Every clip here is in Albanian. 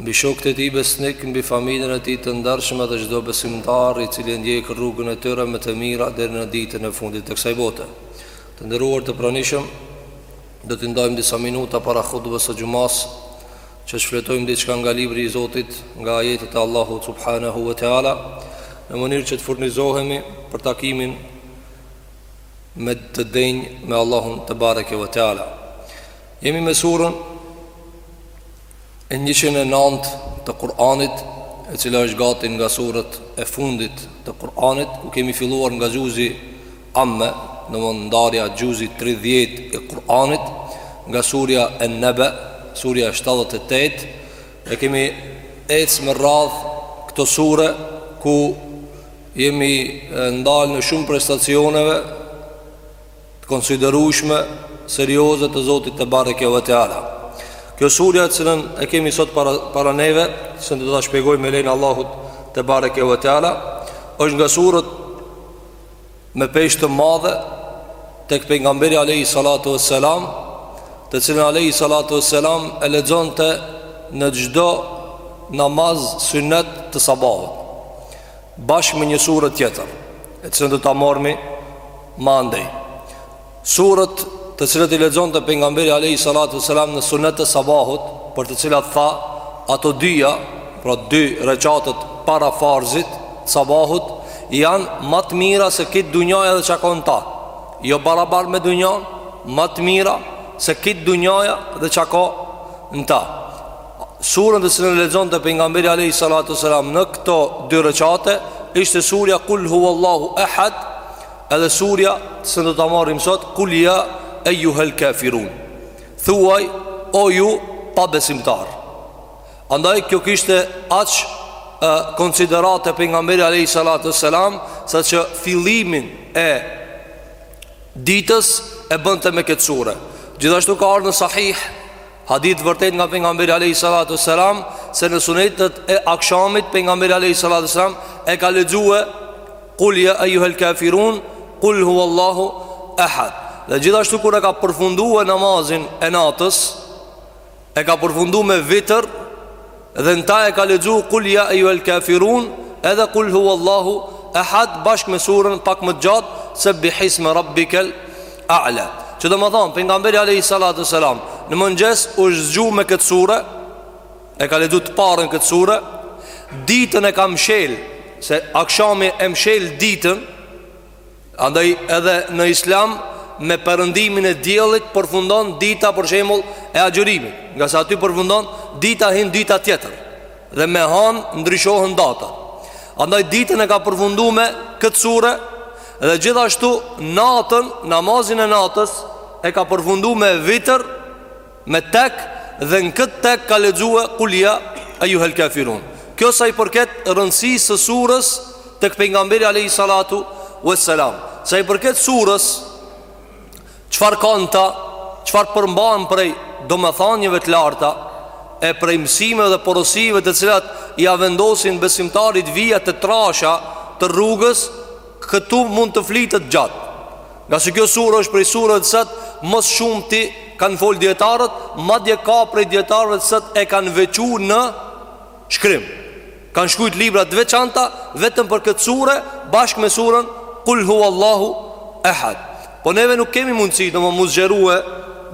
Mbi shokët e tij besnikë, mbi familjen e tij të ndershme dhe çdo besimtar i cili e ndjek rrugën e tyre me të mira deri në ditën e fundit të kësaj bote. Të nderuar të pranishëm, do t'i ndajmë disa minuta para hutbes së xhumasë që të shfletojmë diçka nga libri i Zotit, nga ajetet e Allahut subhanahu wa taala, në mënyrë që të furnizohemi për takimin më të denjë me Allahun tebareke ve teala. Jemi me surën e njëqind e nantë të Kur'anit E cila është gati nga suret e fundit të Kur'anit Ku kemi filluar nga xhuzi amme domethënë ndarja xhuzi 30 e Kur'anit Nga surja En-Nebe, surja 78 E kemi ecë me radhë këto sure Ku jemi ndalë në shumë prestacioneve të konsiderueshme serioze të Zotit tebareke ve teala. Kjo surja të cilën e kemi sot para para neve, që do ta shpjegojmë me lejen e Allahut tebareke ve teala, është nga suret me peshë të madhe tek pejgamberi alayhi salatu vesselam, të cilën alayhi salatu vesselam e lexonte në çdo namaz sunnet të sabahut. Bashkë me një sure tjetër të cilën do ta marrim mandej Suret të cilat i lexonte pejgamberi alejhi salatu selam në sunet të sabahut Për të cilat tha Ato dyja Pra dy rekatet para farzit t'sabahut Janë ma të mira se krejt dunjaja dhe çka ka në ta Jo barabar me dunjan Ma të mira se krejt dunjaja dhe çka ka në ta Suren të cilën e lexonte pejgamberi alayhi salatu selam në këto dy rekate ishte surja Kul huwallahu ahad, edhe surja që do ta marrim sot Kul ya ayyuhal kafirun. Thuaj o ju pabesimtarë. Andaj kjo kishte aq konsideratë pejgamberi alayhi salatu selam sa që fillimin e ditës e bënte me këtë sure. Gjithashtu ka ardh në sahih Hadith i vërtetë nga pejgamberi alayhi salatu wasalam se në sunetet e akshamit pejgamberi alayhi salatu wasalam e ka lexue kul ya ayyuhal kafirun kul huwallahu ahad. Dhe gjithashtu kur e ka përfundue namazin e natës e ka përfundu me vitër Dhe në ta e ka lexu Kul ja ejjuhel kafirun Edhe kul hu Allahu ehad bashkë me suren pak më të gjatë Sebbihisme rabbikel A'la Që domethonë pejgamberi alejhi salatu selam Në mëngjes u zgju me këtë sure E ka lexu të parën këtë sure Ditën e ka mshel Se akshami e mshel ditën Andaj edhe në islam me perëndimin e diellit përfundon dita për shemull e agjërimit Ngase aty përfundon dita hin dita tjetër Dhe me hanë ndryshohen data Andaj ditën e ka përfundu me këtë sure Dhe gjithashtu natën, namazin e natës E ka përfundu me vitër Me tek dhe në këtë tek ka lexue Kul ja ejjuhel kafirun Kjo sa i përket rëndësisë së sures tek pejgamberi alejhi salatu Ves selam Sa i përket sures Çfarë ka n'ta Çfarë përmban prej domethanjeve të larta E prej mësime dhe porosive të cilat Ia vendosin besimtarit vija të trasha të rrugës Këtu mund të flitet gjatë Ngase kjo sure është prej sureve të cilat Më së shumti kanë folë dijetarët Madje ka prej dijetarëve të cilët e kanë veçu në shkrim Kanë shkrujt libra të veçanta Vetëm për këtë sure bashkë me surën Kul huvallahu ehad Po neve nuk kemi mundësi domethënë m'u zgjerue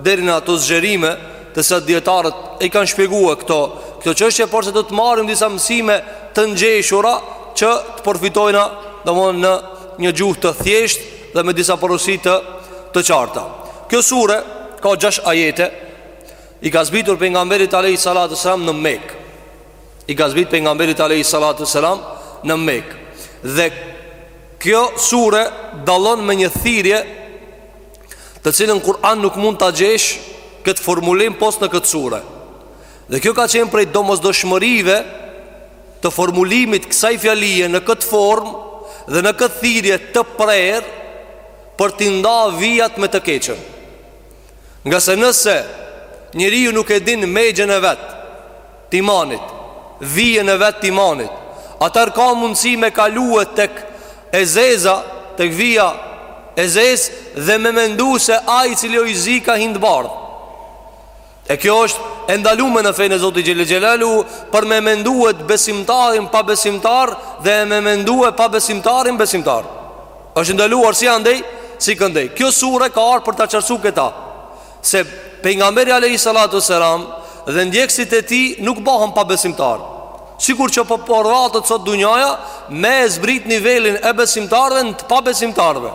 Deri në ato zgjerime të cilat dijetarët I kanë shpjegue këto Këto çështje por se do të marrim disa mësime të ngjeshura Që të përfitojna domethënë në një gjuhë të thjeshtë dhe me disa porosi të të qarta. Kjo sure ka 6 ajete, i ka zbritur pejgamberit alejhi salatu ves selam në Mekë. I ka zbritur pejgamberit alejhi salatu ves selam në Mekë. Dhe kjo sure dallon me një thirrje të cilën Kur'an nuk mund ta gjesh këtë formulim pos në këtë sure. Dhe kjo ka qenë prej domosdoshmërive të formulimit kësaj fjalie në këtë formë dhe në këtë thirrje të prerë për t'i nda vijat me të keqen. Ngase nëse njeriu nuk e din mexhën e vet t'imanit, vijën e vet t'imanit, atëherë ka mundësi me kalue tek e zeza, tek vija e zezë dhe me mendu se ai i cili o i zi ka hi n'të bardhë. E kjo është e ndalume në fejnë e Zotit xhel-le xhelaluhu Për me mendue ti besimtarin pabesimtar Dhe me mendue pabesimtarin besimtar është e ndaluar si andej Si këndej Kjo sure ka ardh për ta qartësu këta Se pejgamberi alejhi salatu ves selam Dhe ndjekësit e tij nuk bahen pabesimtarë Sikur që po orvatet sot dunjaja Me e zbrit nivelin e besimtarve në të pabesimtarve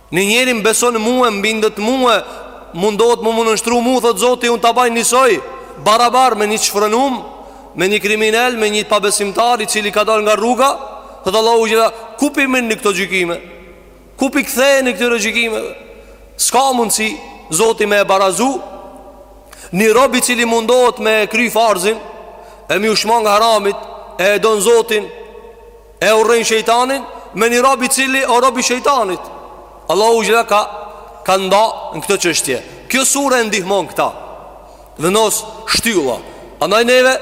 Një njeri më beson mue, m'bindet mue, mundohet me m'u nënshtru mue, thotë zoti, unë ta baj njësoj, barabar me një t'shfrenum, me një kriminel, me një pabesimtar, i cili ka dal nga rruga, thotë Allahu xhel-le, ku p'i merrni këto gjykime, ku p'i ktheheni këtyre gjykimeve, s'ka mundësi zoti me e barazu, një rob i cili mundohet me kry farzin, e m'iu shmang haramit, e e don zotin, E urrejnë shejtanin me një rob i cili o robi shejtanit. Allahu i ka, i ka nda në këtë çështje. Kjo sure e ndihmon këta. Vendos shtylla. Andaj neve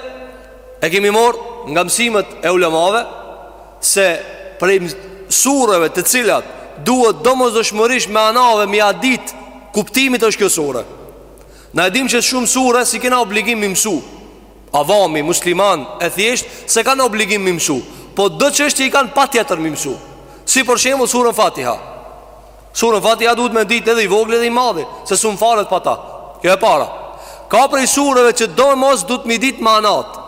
e kemi marr nga mësimet e ulemave se prej sureve të cilat duhet domosdoshmërisht manave me ia dit kuptimit është kjo sure. Na e dim që shumë sure s'i kena obligim mi mësu. Avami, musliman, e thjesht, s'e kanë obligim mi mësu Po do çështje i kanë patjetër mi mësu Si për shembull suren Fatiha Suren fatiha duhet me ditë edhe i vogli edhe i madhi Se s'un falet pa ta Kjo e para Ka prej sureve që do e mos duhet me ditë manat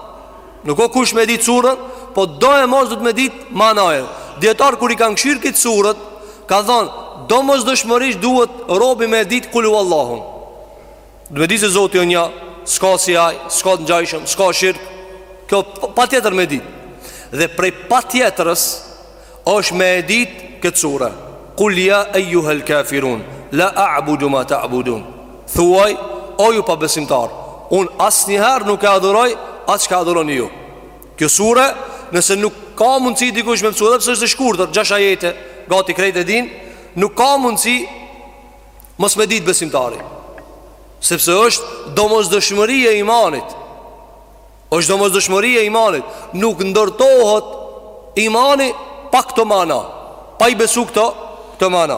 Nuk o kusht me ditë suren Po do e mos duhet me ditë manajen Dijetarët kur i kanë kshyrë këto suret Kanë thonë Domosdoshmërisht duhet robi me ditë kul huallahu Duhet me ditë se Zoti o një, s'ka si ai, s'ka të ngjashëm, s'ka shirk. Kjo patjetër me ditë. Dhe prej patjetrës është me e dit këtë sure. Kul ya ayyuhal kafirun la a'budu ma ta'budun. Thuaj o ju pabesimtar, un asnjëherë nuk e adhuroj atë çka adhuroni ju. Kjo sure, nëse nuk ka mundësi dikush me mësu sure, pse është e shkurtër, gjashtë ajete, gati krejt e din, nuk ka mundësi Mos me ditë besimtari Sepse është domosdoshmëri e imanit është domosdoshmëri e imanit Nuk ndërtohet imani pa këto mana Pa i besu këto, këto mana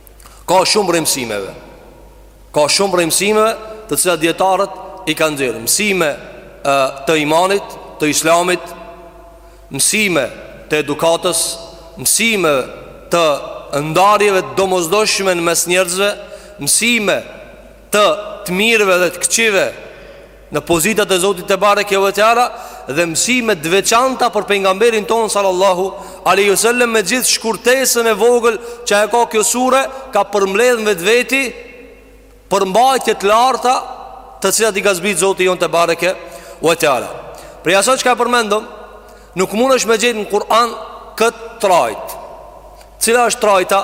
Ka shumë prej mësimeve Ka shumë prej mësimeve Të cilat dijetarët i kanë nxjerrë Mësime të imanit, të islamit Mësime të edukatës Mësime të ndarjeve të domosdoshme në mes njerëzve Mësime të të mirëve dhe të këqive në pozitat e Zotit tebareke ve teala dhe mësime të veçanta për pejgamberin ton sallallahu alaihi wasallam me gjithë shkurtesën e vogël që e ka kjo sure ka përmbledh në vetveti përmbajtje të larta të cilat i ka zbrit Zoti jonë tebareke ve teala. Prej asaj çka përmendëm Nuk mund është me gjet në Kur'an këtë trajt Cila është trajta?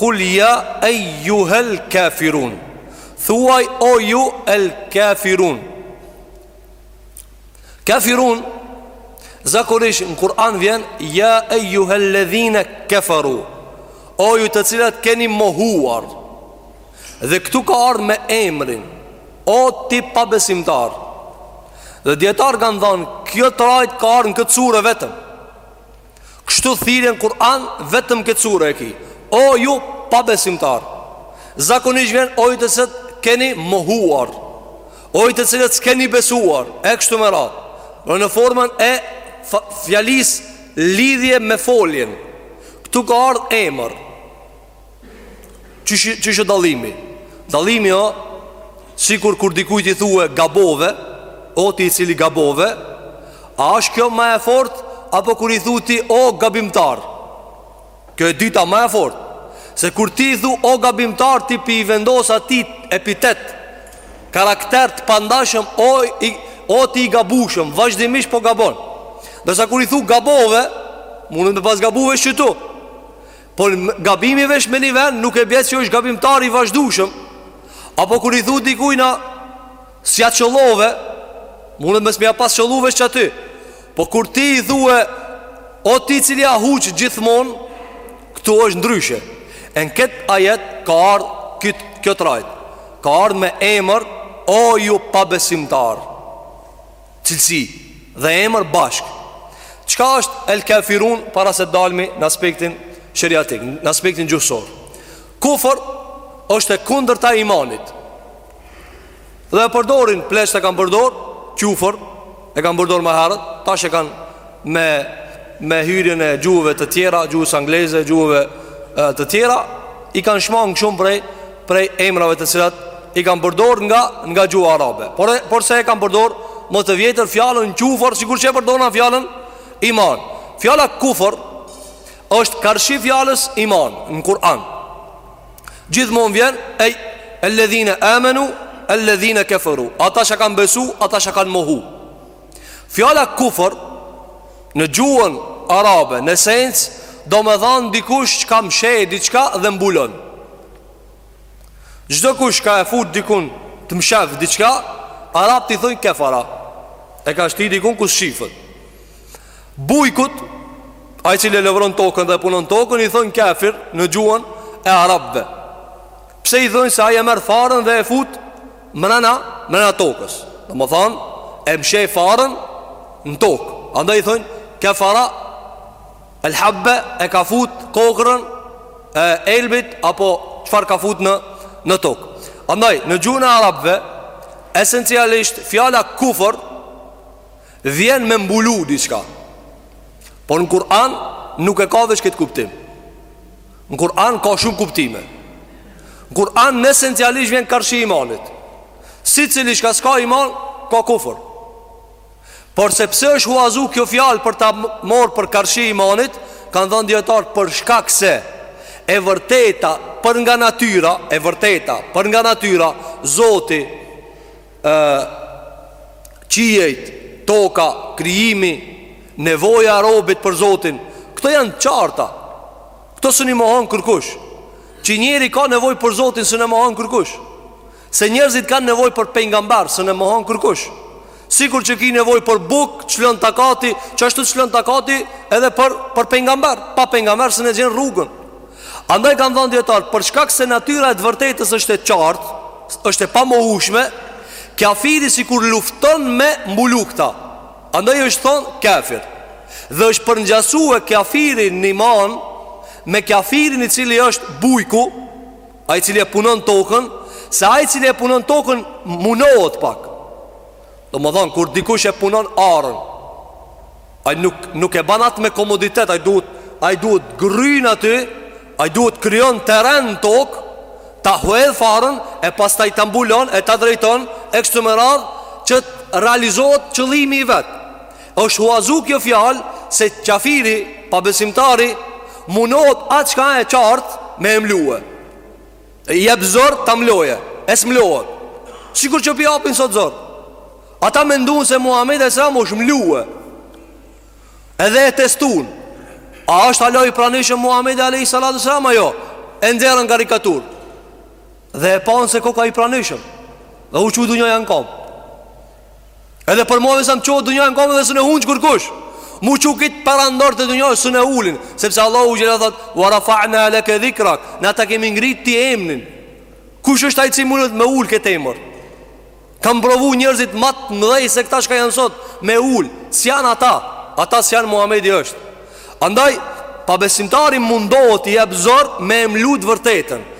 Kul ja ejuhel kafirun Thuaj o ju el kafirun Kafirun Zakonisht në Kur'an vjen Ja ejuhel ledhine keferu O ju të cilët keni mohuar Dhe këtu ka ardhë me emrin O ti pabesimtar Dhe dijetarët kanë thonë Kjo trajtë ka ardhë në këtë sure vetëm Kështu thirrjen n'Kur'an vetëm këtë sure e ki O ju pabesimtarë Zakonisht vjen o ju të cilët keni mohuar O ju të cilët s'keni besuar E kështu me radhë Në në formën e fjalisë lidhje me foljen Këtu ka ardhë emër Qysh qysh është dallimi? Dallimi o sikur kur dikujt i thue gabove, o ti i cili gabove, a është kjo ma e fortë apo kur i thu ti o gabimtar? Kjo e dyta ma e fortë. Se kur ti i thu o gabimtar ti pi vendos atij epitet karakter të pandashëm o i o ti i gabushëm, vazhdimisht po gabon. Ndërsa kur i thu gabove, mundet me pas gabu veç qëtu. Por gabimi veç me një vend nuk e bje që është gabimtar i vazhdushëm Apo kur i thu dikujna S'ia qëllove Mundet mos me ja pas qëllu veç qaty Po kur ti i thue O ti i cili ja huq gjithmonë Këtu është ndryshe E në këtë ajet ka ardhë kjo trajtë Ka ardhë me emër O ju pabesimtarë Cilësi dhe emër bashkë Çka është el kafirun para se dalmi në aspektin sheriatik Në aspektin gjuhësor Kufër është e kundërta e imanit Dhe e përdorin, pleqt e kanë përdor Qufër e kanë përdor më herët Tash e kanë me me hyrjen e gjuhëve të tjera, gjuhës angleze, gjuhëve të tjera, i kanë shmangë shumë prej, prej emrave të cilat i kanë përdor nga, nga gjuha arabe. Por, e, por se e kanë përdor më të vjetër fjalën qufër, sikur që e përdorin fjalën iman. Fjala kufër është karshi fjalës iman në Kur'an. Gjithmonë vjen, e, elledhine amenu, elledhine keferu. Ata që kanë besu, ata që kanë mohu. Fjala kufër në gjuhën arabe, në esencë, domethanë dikush që ka mshehë diçka dhe mbulon. Çdokush ka e fut dikun të mshef diçka, arabët i thojnë kefara. E ka shti dikun ku s'shifet. Bujkut, ai i cili e levron tokën dhe punon tokën, i thojnë kefir në gjuhën e arabve. Pse i thojnë se ai e merr farën dhe e fut Mrena, mrena tokës Domethanë, e msheh farën në tokë Andaj i thonë, kefara El habbe e ka fut kokrrën e elbit Apo çfarë ka fut në, në tokë Andaj, në gjuhën e arabve Esencialisht, fjala kufër Vjen me mbulu diçka Por në Kur'an nuk e ka veç këtë kuptim Në Kur'an ka shumë kuptime. Në Kur'an në esencialisht vjen karshi imanit. Secili çka s'ka iman, ka kufër. Por sepse është huazu kjo fjalë për ta marrë për karshi imanit, kanë dhënë dijetarët për shkak se e vërteta për nga natyra, e vërteta për nga natyra, Zoti, e, qiejt, toka, krijimi, nevoja e robit për Zotin, këto janë t'qarta. Këto sun i mohon kërkush. Që njeri ka nevoj për Zotin sun e mohon kërkush. Se njerëzit kanë nevoj për pejgamber sun e mohon kërkush. Sikur që ki nevoj për buk, çlon takati, qashtu çlon takati edhe për, për pejgamber. Pa pejgamber sun e gjen rrugën. Andaj kanë dhënë dijetarët, për shkak se natyra e t'vërtetës është e qartë, Është e pamohueshme, kafiri sikur lufton me mbulu këta, andaj është thonë kafir. Dhe është përngjasue kafiri në iman me kafirin i cili është bujku, ai i cili e punon tokën, se ai i cili e punon tokën munohet pak. Domethënë kur dikush e punon arën, Ai nuk nuk e bën atë me komoditet, ai duhet ai duhet t'gryn aty, ai duhet t'krijon terren në tokë, ta hudh farën e pastaj ta mbulon e ta drejton e kështu me radh që të realizohet qëllimi i vet. Është huazu kjo fjalë se kafiri, pabesimtari, munohet atë çka e qartë me e mlue. Jep zor ta mloje, e s'mlohet. Sikur që po i japin sot zor. Ata mendun se Muhamedi alayhis salam është mlue. Edhe e testun. A është hala i pranishëm Muhamedi alayhis salam a jo? E nxjerrën karikatur. Dhe e panë se koka i pranishëm. Dhe u çu dunjaja n'kam. Edhe për muve s'na çohet dunja n'kam edhe s'na hunç kurkush. Mu çu kit perandor të dunja sun e ulin, sepse Allahu xhel thot: "Wa rafa'na laka dhikrak." Na ta kemi ngrit ty emnin. Kush është ai si munet me ul këtë emër? Kan provu njerëzit ma të mdhej se këta çka janë sot me ul. S'jan ata. Ata s'jan Muhamedi është. Andaj pabesimtari mundohet i jap zor me e mlu t'vërtetën.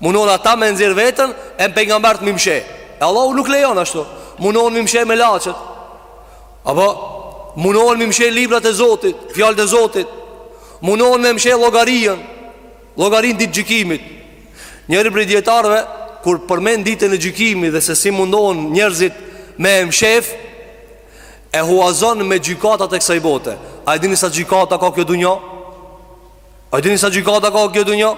Munohen ata me nxjerr veten e pejgambert m'i mshef. E Allahu nuk lejon ashtu. Munohen m'i mshef melaqet. Apo munohen m'i mshef librat e Zotit, fjalët e Zotit. Munohen me e mshef llogarinë, llogarinë e ditës gjykimit. Njëri prej dijetarëve kur përmend ditën e gjykimit dhe se si mundohen njerëzit me e mshef e huazon me gjykatat e kësaj bote. A e dini sa gjykata ka kjo dunja? A e dini sa gjykata ka kjo dunja?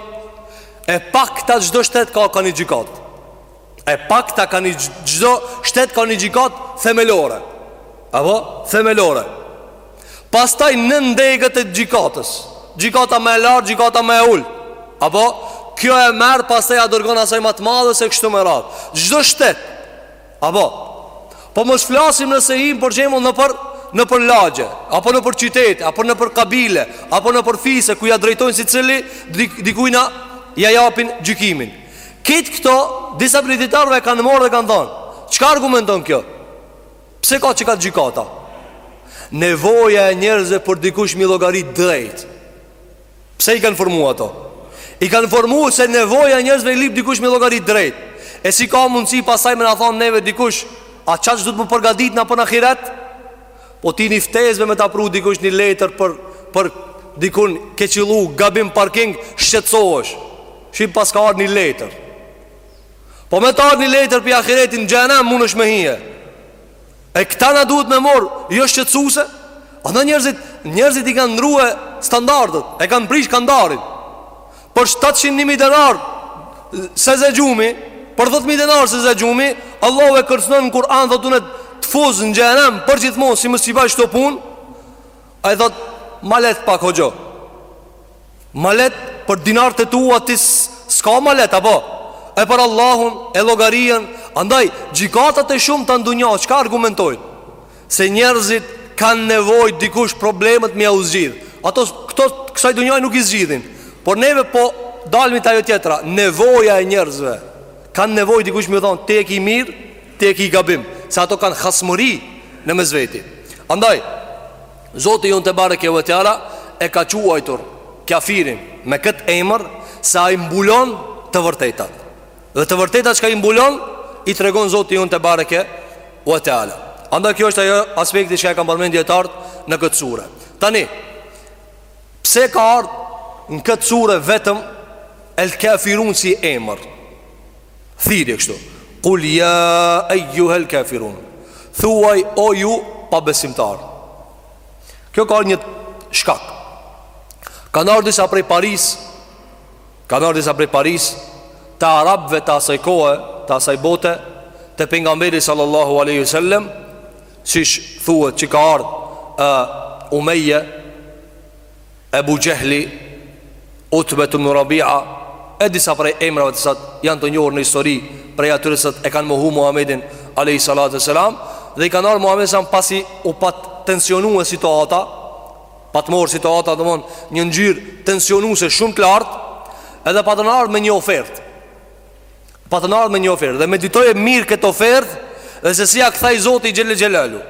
E pakta çdo shtet ka ka një gjykatë E pakta ka një çdo shtet ka një gjykatë themelore Apo? Themelore Pastaj nëndegët e gjykatës Gjykata ma e lartë, gjykata ma e ulë Apo? Kjo e merr pastaj ia dërgon asaj ma të madhes e kështu me radhë Çdo shtet Apo, po mos flasim nëse him për shembull nëpër nëpër lagje, apo nëpër qytete, apo nëpër kabile, apo nëpër fise ku ja drejtojnë secili dikujna ja japin gjykimin. Krejt këto disa prej dijetarëve kanë marrë dhe kanë thënë, çka argumenton kjo? Pse ka qikaq gjykata? Nevoja e njerëzve për dikush me i llogarit drejt. Pse i kanë formu ato? I kanë formu se nevoja e njerëzve i lyp dikush me i llogarit drejt E si ka mundësi pastaj me na thonë neve dikush A qaq duhet me u përgadit ne për n'ahiret? Po ti një ftesë me ta pru dikush një letër për, për dikun ke qillu gabim parking Shqetësohesh Ç'më paska ardh një letër Po me të ardh një letër prej ahiretit n'xhehenem munesh me hije E këta na duhet me mor, jo shqetësuese. Ama njerëzit, njerëzit i kanë ndrua standardet, e kanë prish kandarin. Për 700 denar s'e ze gjumi, për 10000 denar s'e ze gjumi, Allahu e kërcënon në Kur'an thotë unë të fus në xhehenem përgjithmonë si mos i bash këto punë. Ai thotë Ma lehtë pak hoxho Ma lehtë për dinarët e tua ti s'ka ma lehtë apo E për Allahun e llogarinë Andaj gjykatat e shumta n'dunja Çka argumentojnë Se njerëzit kanë nevojë dikush problemet me jau zgjidh Ato këto kësaj dunjaje nuk i zgjidhin Por neve po dalmi te ajo tjetra Nevoja e njerëzve Kanë nevojë dikush me ju thonë Ti e ki mirë Ti e ki gabim Se ato kanë hasmëri në mes veti Andaj Zoti ynë tebareke ue teala E ka quajtur kafirin me këtë emër Se ai i mbulon të vërtetat Dhe të vërtetat çka i mbulon I tregon Zoti ynë tebareke ue teala Andaj kjo është ajo aspekti çka e kanë përmend dijetarët në këtë sure Tani Pse ka ardhë në këtë sure vetëm El kafirun si emër Thirje kështu Kul ja ejjuhel kafirun Thuaj o ju pabesimtarë Kjo ka një shkak Kanë ardh disa prej parisë Kanë ardh disa prej parisë Të arabëve të asaj kohe Të asaj bote Te pejgamberi sallallahu alejhi ue sel-lem Qysh thuhet që ka ardhë Umeje Ebu Xhehli, Utbe ibn Rabi'a, e disa prej emrave se janë të njohur në histori prej atyre se e kanë mohu Muhamedin alejhi salatu ue selam dhe i kanë ardh Muhamedit alejhi selam pasi u pat tensionue situata, pat marrë situata domon një ngjyrë tensionuese shumë të lartë, edhe patën ardh me një ofertë. Patën ardh me një ofertë dhe meditoje mirë këtë ofertë dhe se si ia kthej Zoti Xhele Xhelaluhu.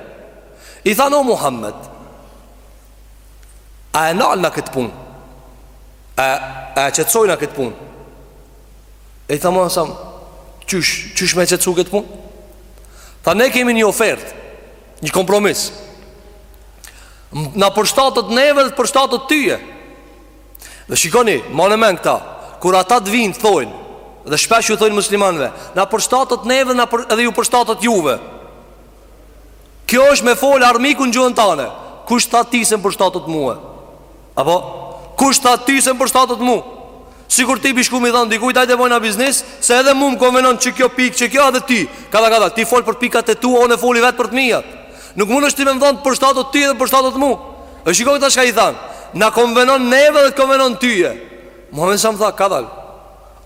I thanë o Muhammed, A e nalna këtë punë A, a e qetësojna këtë punë E i tha Muhamed alejhi selam Qysh, qysh me qetësu këtë punë Tha ne kemi një ofertë Një kompromis Na përshtatet neve dhe përshtatet tyje Dhe shikoni, mane n'men këta Kur ata të vinë, thojnë Dhe shpesh ju thojnë muslimanve Na përshtatet neve dhe, për, dhe ju përshtatet juve Kjo është me fol armiku n'gjuhën tane Kush t'tha ty se më përshtatet mue Apo Kush t'tha ty se më përshtatet mu Sikur ti me shku me i thanë dikujt Hajde bojna biznis Se edhe mu më konvenon qikjo pikë qikjo edhe ty Kadal kadal Ti fol për pikat e tua Unë e foli vetë për të mijat Nuk munesh ti me më thanë përshtatet ty dhe përshtatet mu E shiko këta çka i thanë Na konvenon neve dhe të konvenon tyje Muhammed alejhi selam tha kadal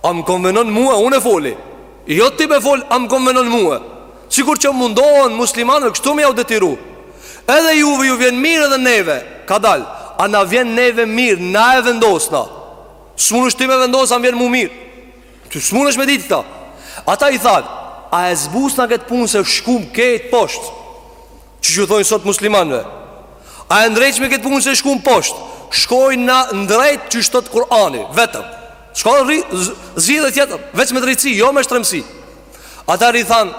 A më konvenon mua, unë e foli Jo ti me fol, a më konvenon mua Sikur që mundohen muslimanve kështu me jau detyru Edhe juve ju vjen mirë edhe neve Kadal, a na vjen neve mirë, na e vendosna S'munesh ti me vendosë, a më vjen mu mirë Ti s'munesh me ditë këta Ata i thanë, a e zbusna këtë punë se shkum krejt poshtë Qysh ju thojnë sot muslimanëve A e ndreqim këtë punë se shkum poshtë Shkojna drejt qysh thot Kurani, vetëm S'ka zgjidhje tjetër Veç me drejtësi, jo me shtremësi Atëherë i than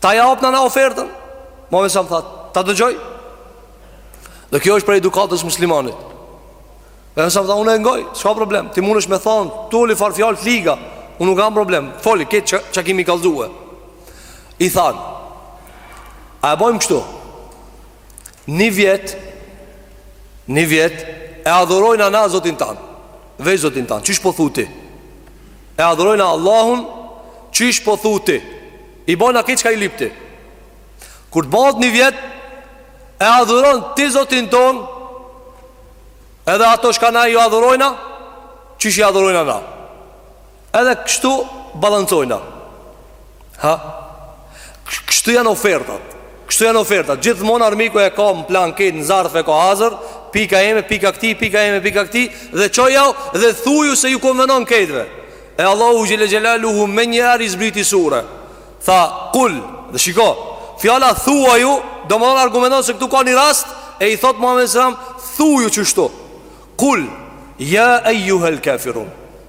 Ta japna na ofertën Muhamed alejhi selam tha, ta dëgjoj Dhe kjo është prej edukatës s'muslimanit Muhamed alejhi selam tha, unë e ngoj, s'ka problem Ti munesh me than turli farë fjalë t'liga Unë nuk kam problem, foli, krejt çka ki me i kallzue I than A e bojmë kështu Një vjet Një vjet E adhurojna na zotin tanë Veç zotin tanë Qysh po thu ti E adhurojna Allahun Qysh po thu ti I bojna krejt çka i lyp ti Kur të bahet një vjet E adhuron ti zotin tonë Edhe ato çka na i adhurojna Qysh i adhurojna na Edhe kështu balancojna Ha? Kështu janë ofertat Kështu janë ofertat Gjithmon armiku e ka në plan kejt në zarf e ka hazër Pika jeme, pika këtij, pika jeme, pika këtij Dhe çojau dhe thuju se ju konvenon kejtve E Allahu xhele xhelaluhu menjëherë i zbriti sure Tha, kul, dhe shiko Fjala thuaju, domethon argumenton se këtu ka një rast E i thot Muhammed selam, thuju qeshtu Kul, ja ejuhel kefirun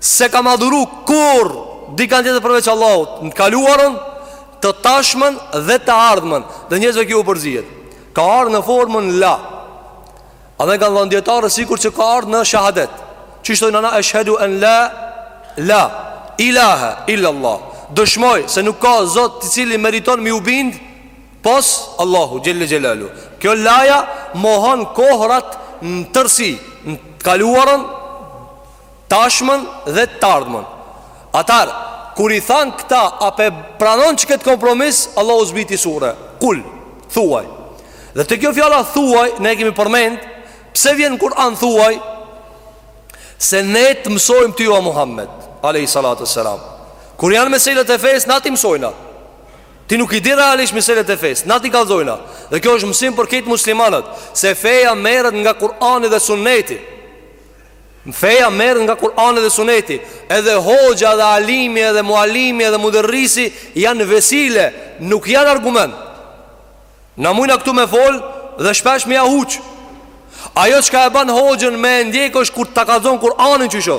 S'e kam adhuru kurrë Dikënd tjetër përveç Allahut Në të kaluarën Të tashmen dhe të ardhmen Dhe njerëzve kjo ju përzihet Ka ardhë në formën la A dhe kanë thonë dijetarët Sikur që ka ardhë në shahadet Qysh thojna ana eshhedu en la La Ilahe Illa Allah Dëshmoj se nuk ka zot i cili meriton m'iu bind Pos Allahu xhelle xhelaluhu Kjo laja mohon kohrat në tërsi Në të kaluarën tashmen dhe t'ardhmen Atëherë, kur i than këta A pe pranon qikëtë kompromis Allahu zbriti sure Kul, thuaj Dhe te kjo fjala thuaj Ne kemi përmend Pse vjen në Kuran thuaj Se ne të mësojmë ty o Muhammed Alejhi salatu selam Kur janë meselet e fes, na t'i mësojna Ti nuk i di realisht meselet e fes Na t'i kallzojna Dhe kjo është mësim për kejt muslimanët Se feja merret nga Kurani dhe sunneti Feja merret nga Kurani dhe Suneti Edhe hoxha dhe alimi edhe mualimi edhe muderrisi Janë vesile, nuk janë argument Na mujna këtu me fol dhe shpesh me ja huq Ajo çka e ban hoxhën me e ndjek është kur ta kallzon Kuranin qysh o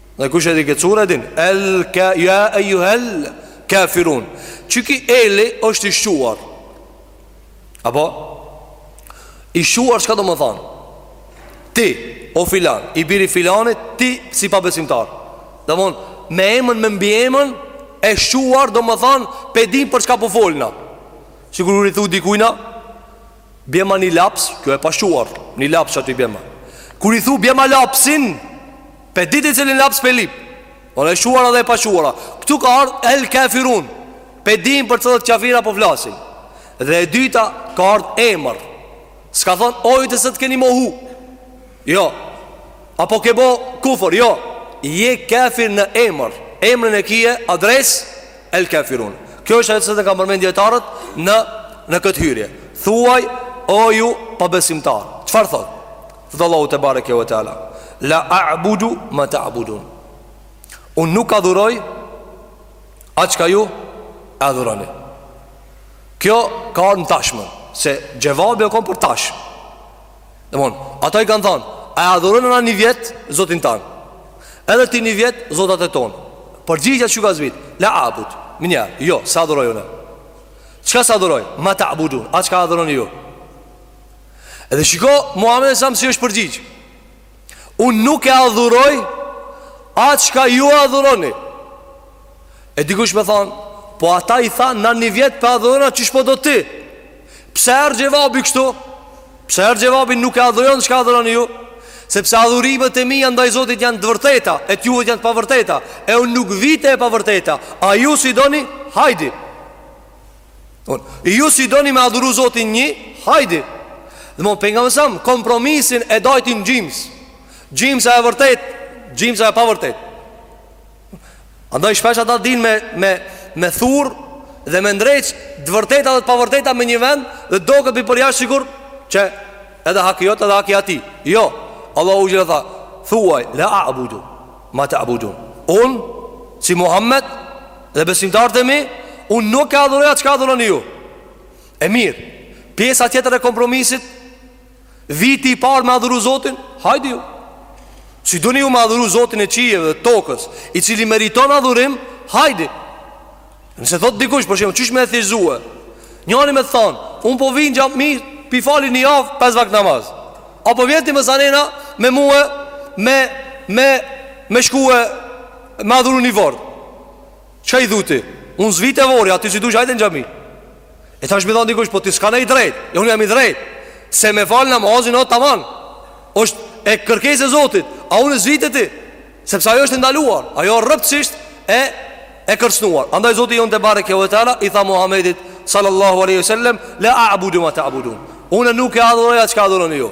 Dhe kush e di këtë surë e din El ka ja ejuhel Kafirun Qiky eli është i shquar Apo I shquar çka domethan Ti o filan I biri filanit ti si pabesimtar Domethon me emën me mbiemën E shquar domethan Pe dim për çka po folna Sikur kur i thu dikujna Bjema një laps, kjo e pashquar Një laps qaty bjema Kur i thu bjema lapsin Pe di ti cilin laps pe lyp Por e shquara dhe e pashquara Këtu ka ardh el kefirun Pe dim për cilët qafira po flasin Dhe e dyta ka ardh emër S'ka thonë o ju të cilët keni mohu Jo Apo ke bo kufër Jo Je kefir në emër Emrën e kije adres El kefirun Kjo është e cila e kanë përmend dijetarët Në, në këtë hyrje Thuaj o ju pabesimtar Çfarë thot Thot Allahu tebareke ve teala La a'budu ma ta'budun Unë nuk adhuroj Ata çka ju Adhuroni Kjo ka ardh në tashmën Se xhevabi o kon për tashmën Dmth, ata i kanë thënë, a e adhuron na një vjet Zotin tand. Edhe ti një vjet zotat e tonë. Përgjigja që ka zbrit, la abud. Minja, jo, s'e adhuroj unë. Çka s'e adhuroj? Ma ta'budun, atë çka adhuroni ju? Edhe shiko Muhammedi a.s. si është përgjigj Unë nuk e adhuroj Atë çka ju e adhuroni E dikush me thonë Po ata i thanë një vjet po e adhurona qysh po do ti Pse erdh xhevabi kështu Pse erdh xhevabi nuk e adhuroj çka adhuroni ju Sepse adhurimet e mia ndaj zotit janë të vërteta E tujat janë të pavërteta E unë nuk vi te e pavërteta A ju nëse doni hajdi Ju nëse doni me adhuru Zotin një, hajdi. Dmth po e ndajmë kompromisin e ndajtëm n'gjymës. Gjymsa e vërtetë, gjymsa e pavërtetë. Andaj shpesh ata din me, me, me thur dhe me ndreq të vërteta dhe të pavërteta në një vend dhe duket prej jashtë sikur që edhe haki jot edhe haki i atij. Jo, Allahu xh.sh. tha, thuaj, la a'budu, ma ta'budun. Unë, si Muhammed, Dhe besimtarët e mi, unë nuk e adhuroj atë çka adhuroni ju. E mirë. Pjesa tjetra e kompromisit, viti i parë me adhuru Zotin, hajde ju. Nëse doni ju me adhuru Zotin e qiejve dhe tokës, i cili meriton adhurim, hajde. Nëse thot dikush, për shembull, qysh me e thjeshtu. Njani me thanë, un po vi n'xhami, po i fali një javë pes vakt namaz. A po vjen ti masandej me mua me me me shku Me adhuru një vorr Që i thu ti Unë s'vi te vorri A ti si dush hajde në xhami E tash me thonë dikush Po ti s'kane i drejt E unë jam i drejt Se me falë namazin o taman është kërkesë e zotit A unë s'vi te ti Sepse ajo është e ndaluar Ajo rreptësisht e kërcënuar Andaj zoti jonë tebareke ve teala I tha Muhammedit Sallallahu aleyhi sallem La a'budu ma ta'budun Unë nuk e adhuroj atë çka adhuroni ju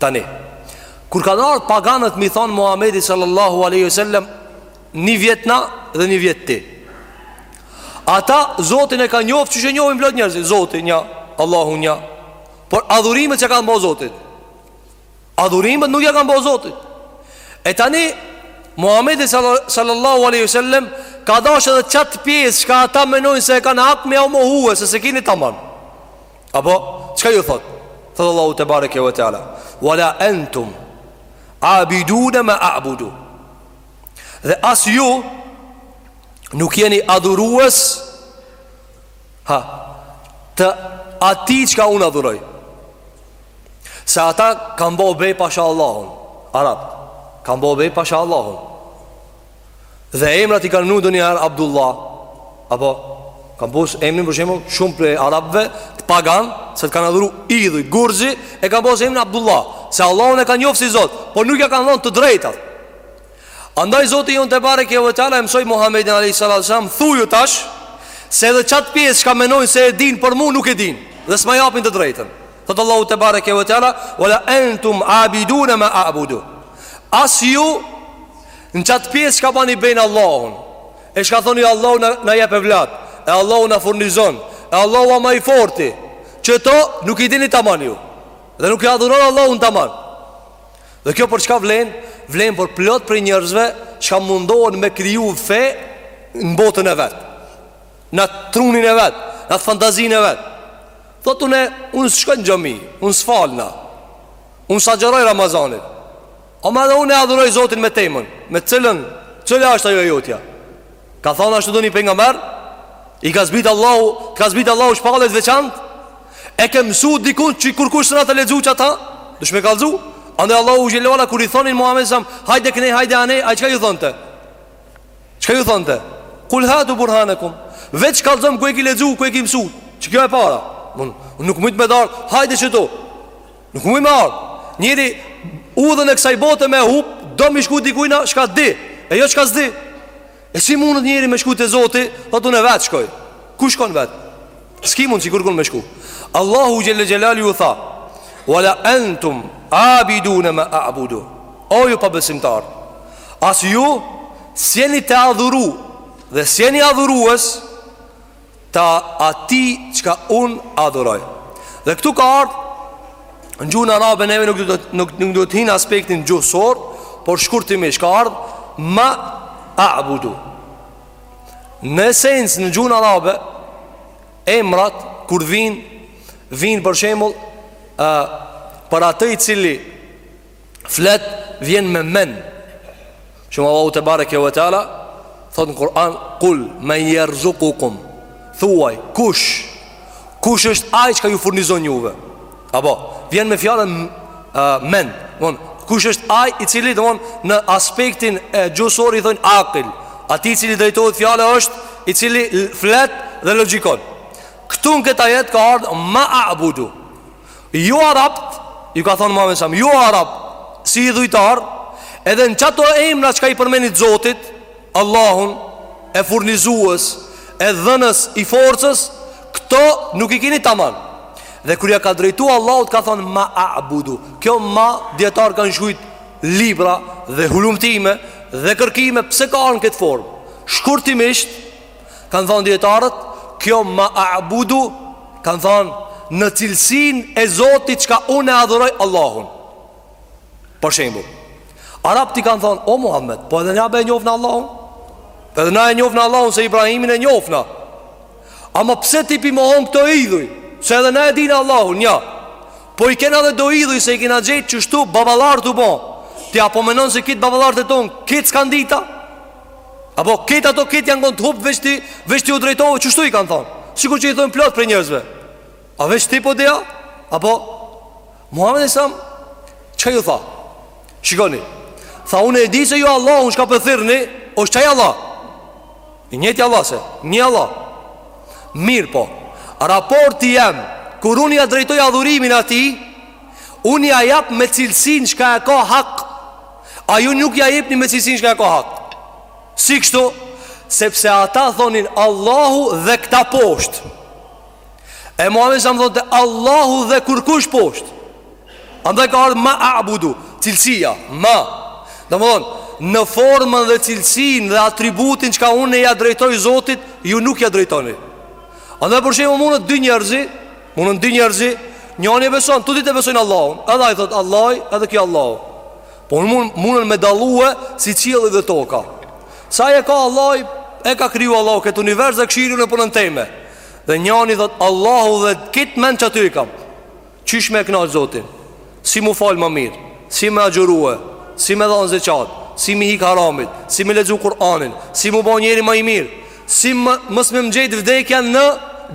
Tani, kur kanë ardhë paganët me i thanë Muhammedit sallallahu aleyhi sallem Një vjet na dhe një vjet ti Ata zotin e kanë njofë që që një i ka mblu njerëzit Zoti nja, Allahu nja Por adhurimet që kanë bo zotit Adhurimet nuk ia kanë bo zotit E tani, Muhammedi sallallahu aleyhi sallem Ka dashë edhe qatë pjesë çka ata menojnë se e kanë hak me ua mohue Se s'e kini taman Apo, çka ju thot? Thot Allahu tebareke ve teala Ve la entum abidune ma a'budu Dhe as ju Nuk jeni adhurues Ha Të atij çka unë adhuroj Se ata kanë bo be pasha Allahun Arabt Kanë bo be pasha Allahun Dhe emrat i kanë vnu ndonjëherë Abdullah. Apo kanë pas emrin për shembull shumë prej arabëve të pagan, se të kanë adhuru idhuj, gurzi, e kanë pas emrin Abdullah, se Allahun e kanë njoft si Zot, por nuk ja kanë dhënë të drejtat. Andaj Zoti jonë tebareke ve teala e mësoi Muhamedin alayhis salam, thuju tash se edhe qat pjesë çka menojnë se e dinë për mua nuk e dinë dhe s'ma japin të drejtën. Thot Allahu tebareke ve teala, "Wala antum abidun ma a'budu." As ju Në qatë pjesë shka bani be n'Allahun E shka thoni Allahu na jep evlat E Allahu na furnizon E Allahu a ma i forti Qëto nuk i dini taman ju Dhe nuk e adhuroni Allahun taman Dhe kjo për shka vlen Vlen për plot prej njerzve Shka mundohen me kriju fe Në botën e vet Në trunin e vet Në fantazinë e vet Thot une, unë s'shkoj n'xhami Unë s'falna Unë s'agjëroj Ramazanin Ama edhe unë e adhuroj Zotin me temen Me cilën, cila asht ajo e jotja Ka thonë ashtu donjë pejgamber I ka zbritë Allahu, t'ka zbritë Allahu shpallje t'veçantë E ke mësu dikun qi kurkush s'ka të lexu qata Dush me kallzu Andaj Allahu xhelle ve ala kur i thonin Muhammedit alejhi selam Hajde knej, hajde anej, ai çka ju thonte? Çka ju thonte? Kul hatu burhanekum Veç kallzom ku e ki lexu, ku e ki mësu Qikjo e para Nuk mujt me ardhë, hajde qitu Nuk muj me ardhë Njeri udhën e kësaj bote me hup Do m'i shku dikujna shka di E jo shka s'di E si mundet njeri me shku te zoti Thotë unë vetë shkoj Ku shkon vetë S'ki mundsi kurkun me shku Allahu xhelle xhelaluhu ju tha Wala entum abidune ma abudu O ju pabesimtarë As ju S'jeni tu adhuru Dhe s'jeni adhurues të atij çka un adhuroj. Dhe këtu ka ardh në gjuhën arabe neve nuk do të nuk nuk do të hin aspektin gjuhësor, por shkurtimisht ka ardh ma a'budu. Në esencë në gjuhën arabe emrat kur vijnë vijnë për shembull ë për atë i cili flet vjen me men shembull Allahu tebareke ve teala thot në Kur'an kul men jerzukukum thuaj kush kush është aj çka ju furnizon juve apo vjen me fjalën uh, men mon, kush është aj i cili domethon, në aspektin e gjuhësor i thojnë akil atij i cili drejtohet fjala është i cili flet dhe logjikon këtu në këtë ajet ka ardhë ma abudu Ju arabt, ju ka thonë Muhammed alejhi selam, ju arabt, si idhujtarë, edhe në qato emna çka i përmenit Zotit, Allahun, e furnizues, e dhënës i forcës, këto nuk i kini taman. Dhe kur ja ka drejtu Allahut, ka thonë ma a'budu. Kjo ma dijetarët kanë shkrujt libra dhe hulumtime dhe kërkime, pse ka ardhë në këtë formë. Shkurtimisht, Kanë thonë dijetarët Kjo ma a'budu Kanë thonë në cilësinë e zotit Çka unë e adhuroj Allahun Për shembull Arabt i kanë thonë O Muhammed Po edhe na be e njofna Allahun Po edhe na e njofna Allahun Se Ibrahimin e njofna Ama pse ti pi mohon këta idhuj Se edhe na e dina Allahun ja Po i kena dhe do idhuj se i kena gjetë Qështu baballarët tu bo Ti a po menon se krejt baballarët tonë Krejt s'kanë ditë a A po krejt ata krejt janë konë të hupë veç ti, veç ti u drejtove qështu i kanë thonë. Sikur që i thonë plot prej njerëzve. A veç ti po di a? A po Muhammed alejhi selam, çka ju tha? Shikoni, tha unë e di se ju Allah, unë çka po thirrni, po osht qaj Allah. I njëjti Allah se, një Allah. Mirëpo, raporti jem, kur unë ja drejtoj adhurimin atij, unë ja jap me cilësinë çka e ka hak, A ju nuk ja jepni me cilësinë çka e ka hak Si kështu Sepse ata thonin Allahu dhe këta poshtë E Muhammed alejhi selam thonte Allahu dhe kurkush poshtë Andaj ka ardhë ma abudu Cilësia Ma Domethënë Në formën dhe cilësinë dhe atributin çka unë ja drejtoj Zotit Ju nuk ja drejtoni Andaj për shembull mundën dy njerëz Munën dy njerëz Njani e beson, të dytë e besojnë Allahun Edhe ai thotë Allah, edhe ky Allah Po munën, munën me dallue Si qielli dhe toka Se ai e ka Allah, e ka kriju Allah Këtë univers dhe kshiri unë punën teme Dhe njani thotë Allahu dhe krejt mendt qaty i kam Qysh me e knaq zotin Si mu falë ma mirë Si me agjërue Si me dhanë zeqat Si mi hikë haramit Si me lexu Kur'anin Si mu bo njeri ma i mirë Si më, mos me m'gjetë vdekja në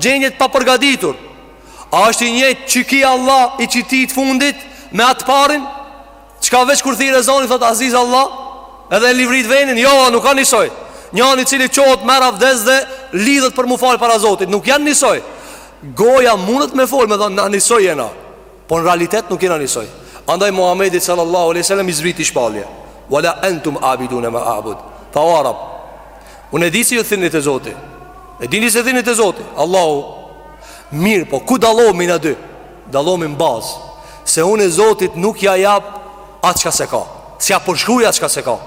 gjendje të papërgatitur A është i njëjtë qiky Allahi i qatij të fundit Me atë parin Çka veç kur thirr ezani thotë Aziz Allah Edhe e livrit venin Jo, nuk ka njësoj Njani cili çohet merr avdes dhe Lidhet për mu falë para Zotit Nuk janë njësoj Goja mundet me folë me thonë Na njësoj jena Po në realitet nuk jena njësoj Andaj Muhammedit sallallahu aleyhi sallam i zbriti shpalje Wala entum abidune ma abud Tha o Arab Unë e di se ju thinit e zoti E di se thinit e zoti Allahu Mirëpo ku dallomi na dy Dallomi në bazë Se unë zotit nuk ja jap Atë çka s'e ka S'ja përshkruj atë çka s'e ka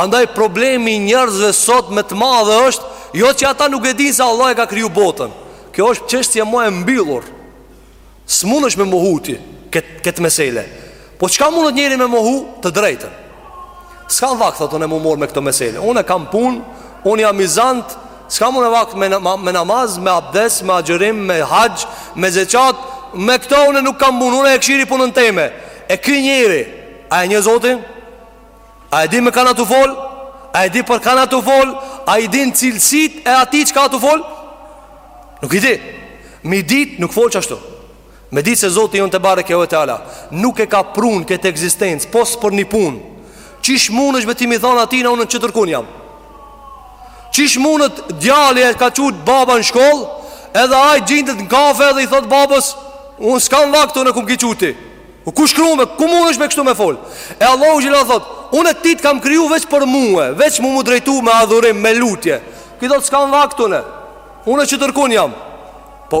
Andaj problemi i njerëzve sot me të madhe është Jo që ata nuk e dinë se Allah e ka kriju botën Kjo është çështje mo e mbyllur S'mun është me mohu ti këtë mesele Po çka mundet njeri me mohu të drejten S'kam vakt, thotë, unë me u marrë me këto mesele Unë kam punë, unë jam i zantë S'kam unë vakt me, me namaz, me abdes, me agjërim, me haxh, me zeqat Me këto unë nuk kam punë, unë e kshyri punën teme E ky njeri, a e njeh Zotin? A e din me kan a tu fol? A e din për kan a tu fol? A i din cilësitë e atij çka a tu fol? Nuk i di Me i ditë nuk fol qashtu Me ditë se Zoti jonë tebareke ue teala Nuk e ka prun këtë ekzistencë Pos për një punë Qysh mun është be ti me i thanë atij na unë në qetërkun jam Qysh mundet djali e ka çu baba në shkollë Edhe ai gjindet në kafe edhe i thotë babës Unë s'kam vakt unë ku më ki çu ti O ku shkrun be ku mun është me kështu me fol? E Allahu xhela thotë, unë ty të kam kriju veç për mua, veç mu mu drejtu me adhurim, me lutje. Ky thotë s'kam vakt unë. Unë qetërkun jam. Po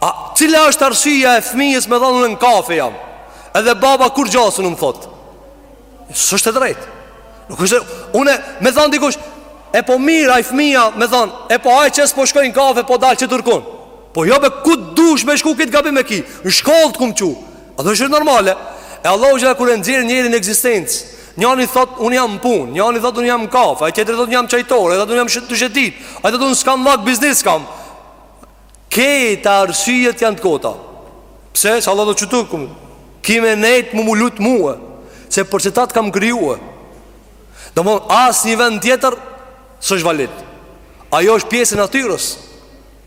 a cila është arsyeja e fëmijës me thanë unë në kafe jam? Edhe baba kur gjasën um thotë. S'është e drejtë. Nuk është, mun me thanë dikush e po mirë ai fëmija me thanë, e po ai që s'po shkon n'kafe po del qetërkun. Po jo be ku dush me shku ti gabim e ki Në shkollë të kum çu Ajo është normale E Allahu xhela kur e nxjerr njerin n'ekzistencë Njani thotë unë jam në punë Njani thotë unë jam në kafe Ai tjetri thotë unë jam n'çajtore Ai thotë unë jam tu shëtit Ai thotë unë s'kam vakt biznis kam Këto arsyet janë të kota Pse se Allahu do qetu ki me nejtë me m'u lutë mue Se për qeta të kam krijue Domethënë as një vend tjetër S'është valid Ajo është pjesë e natyrës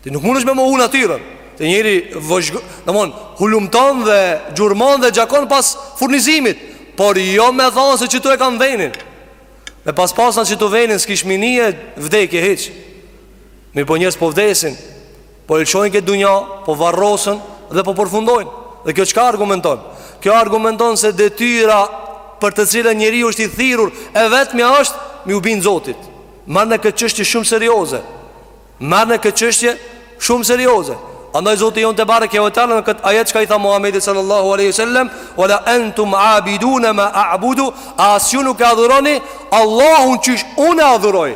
Ti nuk mund është me mohu natyren Te njeri vëzhgon, hulumton dhe gjurmon dhe gjakon pas furnizimit Por jo me thanë se qetu e kam venin Me pas pasna qetu venin s'kishim me ni vdekje hiç Mirëpo njerëz po vdesin Po e lshojnë këtë dynja, po varrosen dhe po përfundojnë Dhe kjo çka argumenton? Kjo argumenton se detyra për të cilën njeriu është i thirrur E vetëmja është me iu bind zotit Merrne këtë çështje shumë serioze Merrne këtë çështje shumë serioze Andaj Zoti jonë tebareke ue teala në këtë ajet çka i tha Muhammedit sallallahu aleyhi sallem Ue la entum abidune ma abud As ju nuk e adhuroni Allahun qysh unë e adhuroj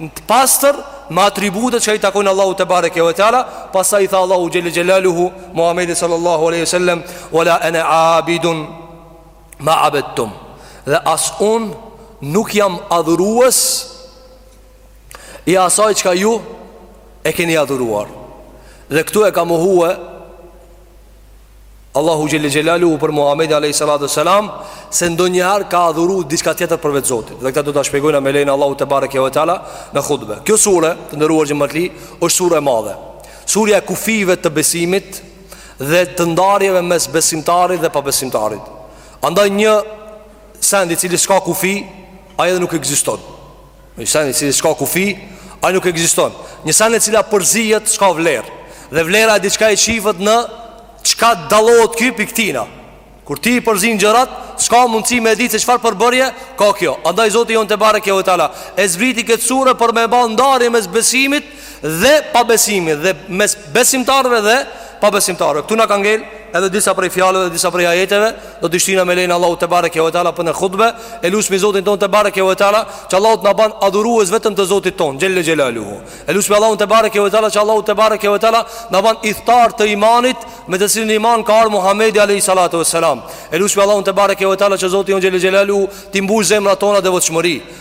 Në të pastër me atribute çka i takojnë Allahut tebareke ue teala Pastaj i tha Allahu xhel-le xhelaluhu Muhammedit sallallahu aleyhi sallem Ue la ene abidun ma abedtum Dhe as unë nuk jam adhurues i asaj çka ju e keni adhuruar. Dhe këtu e ka mohue Allahu xhelle xhelalu për Muhamedin alayhi salatu vesselam se ndonjëherë ka adhuru diçka tjetër përveç Zotit. Dhe këta do ta shpjegojna me lejen e Allahu te bareke ve teala në hutbe. Kjo sure, të nderuar xhematli, është sure e madhe. Surja e kufijve të besimit dhe të ndarjeve mes besimtarit dhe pabesimtarit. Andaj një send i cili s'ka kufi, ai edhe nuk ekziston. Një send i cili s'ka kufi, ai nuk ekziston. Një send e cila përzihet s'ka vlerë. Dhe vlera e diçkaje shifet në çka dallohet kjo prej tjetrës. Kur ti i përzin gjërat, s'ka mundësi me ditë se çfarë përbërje ka kjo. Andaj Zoti Jon te bareke ve teala e zbriti këtë sure për me ba ndarje mes besimit Dhe pabesimit dhe mes besimtarëve dhe pabesimtarëve. Këtu na ka ngel edhe disa prej fjalëve dhe disa prej ajeteve, do t'i shtina me lejen e Allahu te bareke ve teala për në hutbe, e lusmi Zotin ton te bareke ve teala, që Allahu të na ban adhurues vetëm të Zotit ton, xhelle xhelaluhu. E lusmi Allahun te bareke ve teala, që Allahu te bareke ve teala t'na ban ithtar të imanit, me të cilin iman ka ardh Muhamedi alayhi salatu vesselam. E lusmi Allahun te bareke ve teala, që Zoti jon xhelle xhelaluhu t'i mbush zemrat tona devotshmëri.